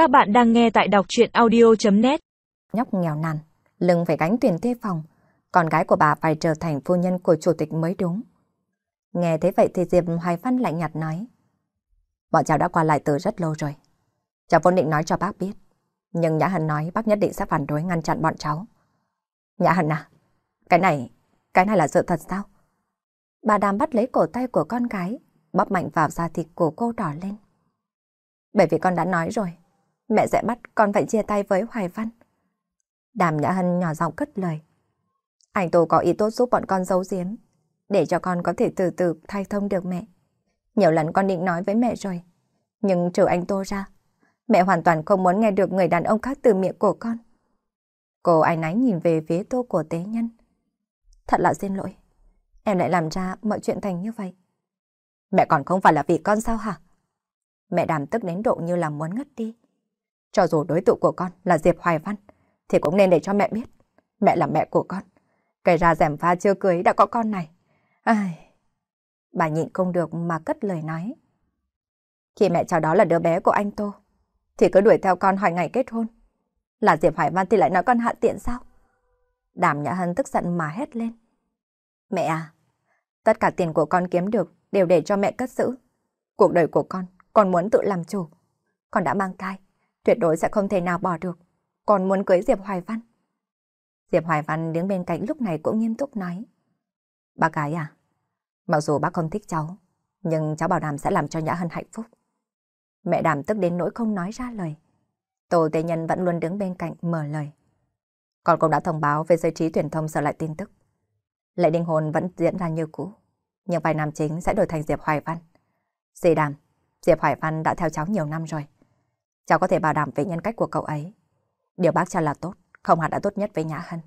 Các bạn đang nghe tại đọc chuyện audio.net Nhóc nghèo nàn, lưng phải gánh tiền thuê phòng, con gái của bà phải trở thành phu nhân của chủ tịch mới đúng. Nghe thế vậy thì Diệp Hoài Văn lạnh nhạt nói. Bọn cháu đã qua lại từ rất lâu rồi. Cháu vốn định nói cho bác biết, nhưng Nhã Hân nói bác nhất định sẽ phản đối ngăn chặn bọn cháu. Nhã Hân à, cái này, cái này là sự thật sao? Bà đàm bắt lấy cổ tay của con gái, bóp mạnh vào da thịt của cô đỏ lên. Bởi vì con đã nói rồi, mẹ sẽ bắt con phải chia tay với Hoài Văn. Đàm Nhã Hân nhỏ giọng cất lời. Anh Tô có ý tốt giúp bọn con giấu giếm, để cho con có thể từ từ thay thông được mẹ. Nhiều lần con định nói với mẹ rồi, nhưng trừ anh Tô ra, mẹ hoàn toàn không muốn nghe được người đàn ông khác từ miệng của con. Cô ái náy nhìn về phía Tô của tế nhân. Thật là xin lỗi, em lại làm ra mọi chuyện thành như vậy. Mẹ còn không phải là vì con sao hả? Mẹ đàm tức đến độ như là muốn ngất đi. Cho dù đối tượng của con là Diệp Hoài Văn, thì cũng nên để cho mẹ biết. Mẹ là mẹ của con. Kể ra rèm pha chưa cưới đã có con này. Ai... Bà nhịn không được mà cất lời nói. Khi mẹ chào đó là đứa bé của anh Tô, thì cứ đuổi theo con hỏi ngày kết hôn. Là Diệp Hoài Văn thì lại nói con hạ tiện sao? Đàm Nhã Hân tức giận mà hét lên. Mẹ à, tất cả tiền của con kiếm được đều để cho mẹ cất giữ. Cuộc đời của con, con muốn tự làm chủ. Con đã mang thai, tuyệt đối sẽ không thể nào bỏ được. còn muốn cưới Diệp Hoài Văn. Diệp Hoài Văn đứng bên cạnh lúc này cũng nghiêm túc nói. Bác gái à, mặc dù bác không thích cháu, nhưng cháu bảo đảm sẽ làm cho Nhã Hân hạnh phúc. Mẹ đàm tức đến nỗi không nói ra lời. Tổ tế nhân vẫn luôn đứng bên cạnh mở lời. Còn cũng đã thông báo về giới trí truyền thông sở lại tin tức. Lễ đinh hồn vẫn diễn ra như cũ, nhưng vai nam chính sẽ đổi thành Diệp Hoài Văn. Dì đàm, Diệp Hoài Văn đã theo cháu nhiều năm rồi. Cháu có thể bảo đảm về nhân cách của cậu ấy. Điều bác cho là tốt, không hẳn đã tốt nhất với Nhã Hân.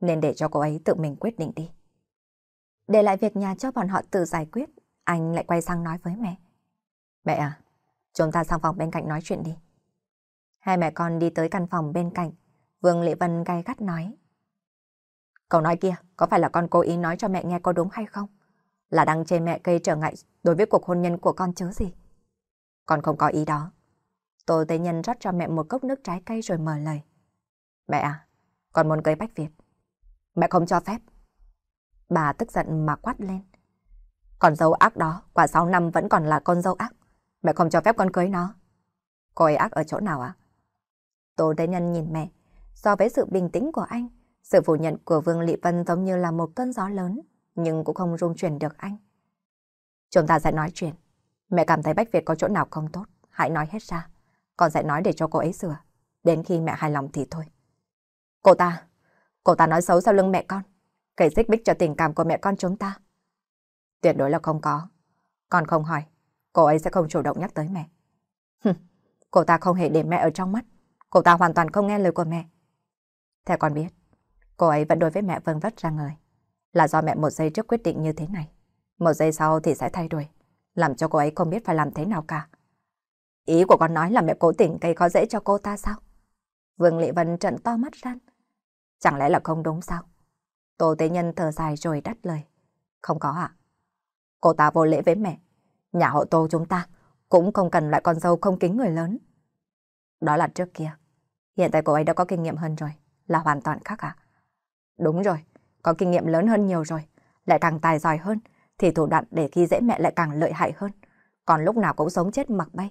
Nên để cho cô ấy tự mình quyết định đi. Để lại việc nhà cho bọn họ tự giải quyết, anh lại quay sang nói với mẹ. Mẹ à, chúng ta sang phòng bên cạnh nói chuyện đi. Hai mẹ con đi tới căn phòng bên cạnh, Vương Lệ Vân gay gắt nói. cậu nói kia, có phải là con cố ý nói cho mẹ nghe có đúng hay không? Là đang chê mẹ gây trở ngại đối với cuộc hôn nhân của con chứ gì? Con không có ý đó. Tô tây Nhân rót cho mẹ một cốc nước trái cây rồi mở lời. Mẹ à, con muốn cưới Bách Việt. Mẹ không cho phép. Bà tức giận mà quát lên. Con dâu ác đó, quả 6 năm vẫn còn là con dâu ác. Mẹ không cho phép con cưới nó. Cô ấy ác ở chỗ nào ạ? Tô tây Nhân nhìn mẹ. So với sự bình tĩnh của anh, sự phủ nhận của Vương Lị Vân giống như là một cơn gió lớn, nhưng cũng không rung chuyển được anh. Chúng ta sẽ nói chuyện. Mẹ cảm thấy Bách Việt có chỗ nào không tốt, hãy nói hết ra. Con sẽ nói để cho cô ấy sửa. Đến khi mẹ hài lòng thì thôi. Cô ta, cô ta nói xấu sau lưng mẹ con. Kể xích bích cho tình cảm của mẹ con chúng ta. Tuyệt đối là không có. Con không hỏi, cô ấy sẽ không chủ động nhắc tới mẹ. Hừm, cô ta không hề để mẹ ở trong mắt. Cô ta hoàn toàn không nghe lời của mẹ. Theo con biết, cô ấy vẫn đối với mẹ vâng vất ra người. Là do mẹ một giây trước quyết định như thế này. Một giây sau thì sẽ thay đổi. Làm cho cô ấy không biết phải làm thế nào cả. Ý của con nói là mẹ cố tình gây khó dễ cho cô ta sao? Vương Lệ Vân trận to mắt ra. Chẳng lẽ là không đúng sao? Tô Tế Nhân thở dài rồi đắt lời. Không có ạ. Cô ta vô lễ với mẹ. Nhà họ Tô chúng ta cũng không cần loại con dâu không kính người lớn. Đó là trước kia. Hiện tại cô ấy đã có kinh nghiệm hơn rồi. Là hoàn toàn khác ạ. Đúng rồi. Có kinh nghiệm lớn hơn nhiều rồi. Lại càng tài giỏi hơn. Thì thủ đoạn để khi dễ mẹ lại càng lợi hại hơn. Còn lúc nào cũng sống chết mặc bay.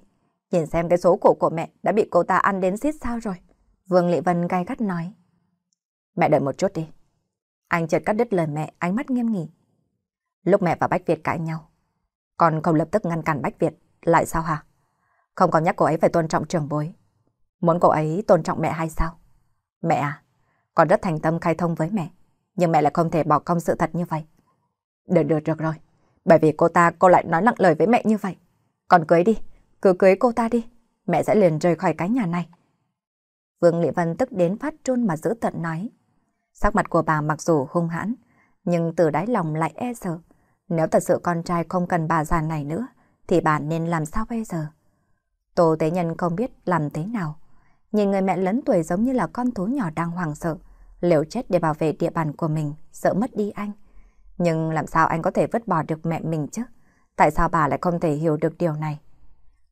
Nhìn xem cái số cổ của mẹ đã bị cô ta ăn đến xít sao rồi. Vương Lệ Vân gai gắt nói. Mẹ đợi một chút đi. Anh chợt cắt đứt lời mẹ, ánh mắt nghiêm nghỉ. Lúc mẹ và Bách Việt cãi nhau, con không lập tức ngăn cản Bách Việt, lại sao hả? Không có nhắc cô ấy phải tôn trọng trường bối. Muốn cô ấy tôn trọng mẹ hay sao? Mẹ à, con rất thành tâm khai thông với mẹ, nhưng mẹ lại không thể bỏ công sự thật như vậy. Được được được rồi, bởi vì cô ta cô lại nói nặng lời với mẹ như vậy. Con cưới đi, cứ cưới cô ta đi, mẹ sẽ liền rời khỏi cái nhà này. Vương Lệ Vân tức đến phát trôn mà giữ tận nói. Sắc mặt của bà mặc dù hung hãn, nhưng từ đáy lòng lại e sợ. Nếu thật sự con trai không cần bà già này nữa, thì bà nên làm sao bây giờ? Tô Tế Nhân không biết làm thế nào. Nhìn người mẹ lớn tuổi giống như là con thú nhỏ đang hoảng sợ, liều chết để bảo vệ địa bàn của mình, sợ mất đi anh. Nhưng làm sao anh có thể vứt bỏ được mẹ mình chứ? Tại sao bà lại không thể hiểu được điều này?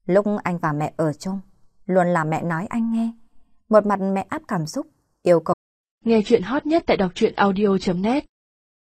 Lúc anh và mẹ ở chung, luôn là mẹ nói anh nghe. Một mặt mẹ áp cảm xúc, yêu cầu. Nghe chuyện hot nhất tại đọc truyện audio.net